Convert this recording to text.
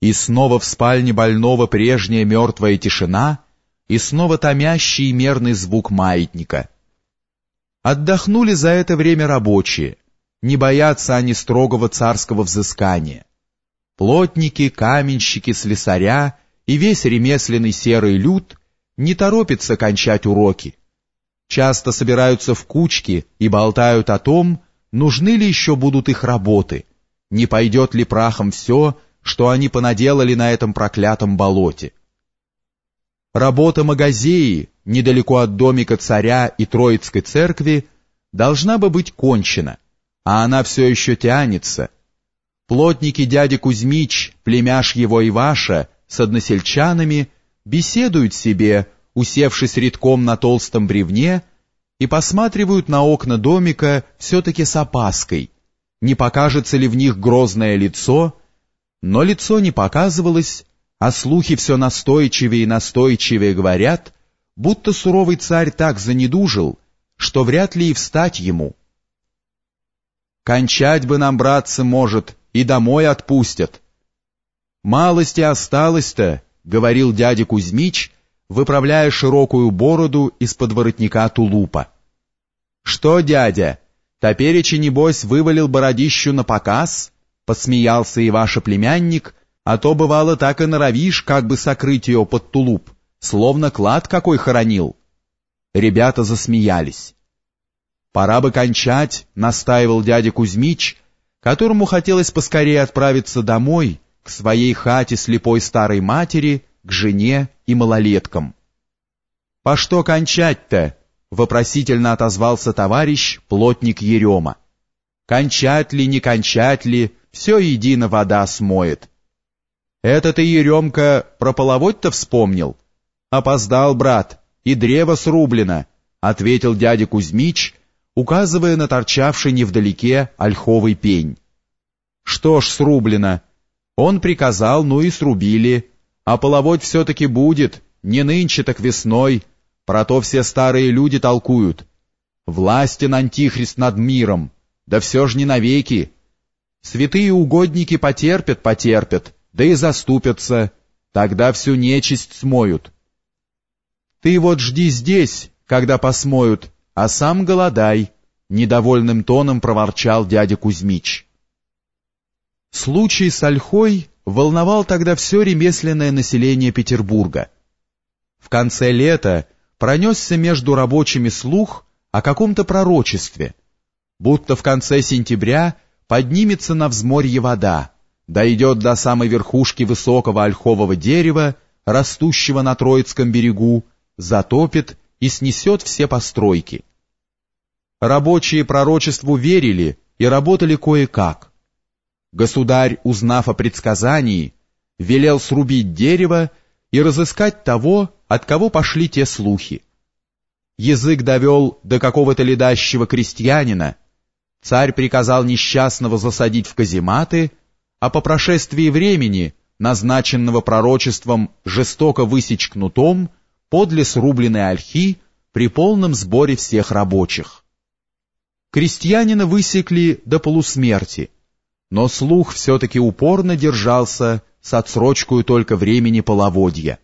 И снова в спальне больного прежняя мертвая тишина, и снова томящий мерный звук маятника. Отдохнули за это время рабочие, не боятся они строгого царского взыскания. Плотники, каменщики, слесаря и весь ремесленный серый люд не торопятся кончать уроки. Часто собираются в кучки и болтают о том, нужны ли еще будут их работы, не пойдет ли прахом все, что они понаделали на этом проклятом болоте. Работа Магазеи, недалеко от домика царя и Троицкой церкви, должна бы быть кончена, а она все еще тянется. Плотники дяди Кузьмич, племяш его Иваша, с односельчанами, беседуют себе, усевшись редком на толстом бревне, и посматривают на окна домика все-таки с опаской, не покажется ли в них грозное лицо, но лицо не показывалось, а слухи все настойчивее и настойчивее говорят, будто суровый царь так занедужил, что вряд ли и встать ему. Кончать бы нам, братцы, может, и домой отпустят. Малости осталось-то, — говорил дядя Кузьмич, выправляя широкую бороду из-под воротника тулупа. Что, дядя, топеречи, небось, вывалил бородищу на показ? — Посмеялся и ваш племянник, а то бывало так и норовишь, как бы сокрыть ее под тулуп, словно клад какой хоронил. Ребята засмеялись. «Пора бы кончать», — настаивал дядя Кузьмич, которому хотелось поскорее отправиться домой, к своей хате слепой старой матери, к жене и малолеткам. «По что кончать-то?» — вопросительно отозвался товарищ, плотник Ерема. «Кончать ли, не кончать ли, все едино вода смоет. Это ты, Еремка, про половодь-то вспомнил? Опоздал, брат, и древо срублено, ответил дядя Кузьмич, указывая на торчавший невдалеке ольховый пень. Что ж срублено? Он приказал, ну и срубили. А половодь все-таки будет, не нынче, так весной. Про то все старые люди толкуют. Властен антихрист над миром, да все ж не навеки. Святые угодники потерпят, потерпят, да и заступятся, тогда всю нечисть смоют. Ты вот жди здесь, когда посмоют, а сам голодай, недовольным тоном проворчал дядя Кузьмич. Случай с Ольхой волновал тогда все ремесленное население Петербурга. В конце лета пронесся между рабочими слух о каком-то пророчестве, будто в конце сентября поднимется на взморье вода, дойдет до самой верхушки высокого ольхового дерева, растущего на Троицком берегу, затопит и снесет все постройки. Рабочие пророчеству верили и работали кое-как. Государь, узнав о предсказании, велел срубить дерево и разыскать того, от кого пошли те слухи. Язык довел до какого-то ледащего крестьянина, Царь приказал несчастного засадить в казематы, а по прошествии времени, назначенного пророчеством жестоко высечь кнутом, подле срубленной ольхи при полном сборе всех рабочих. Крестьянина высекли до полусмерти, но слух все-таки упорно держался с отсрочкой только времени половодья.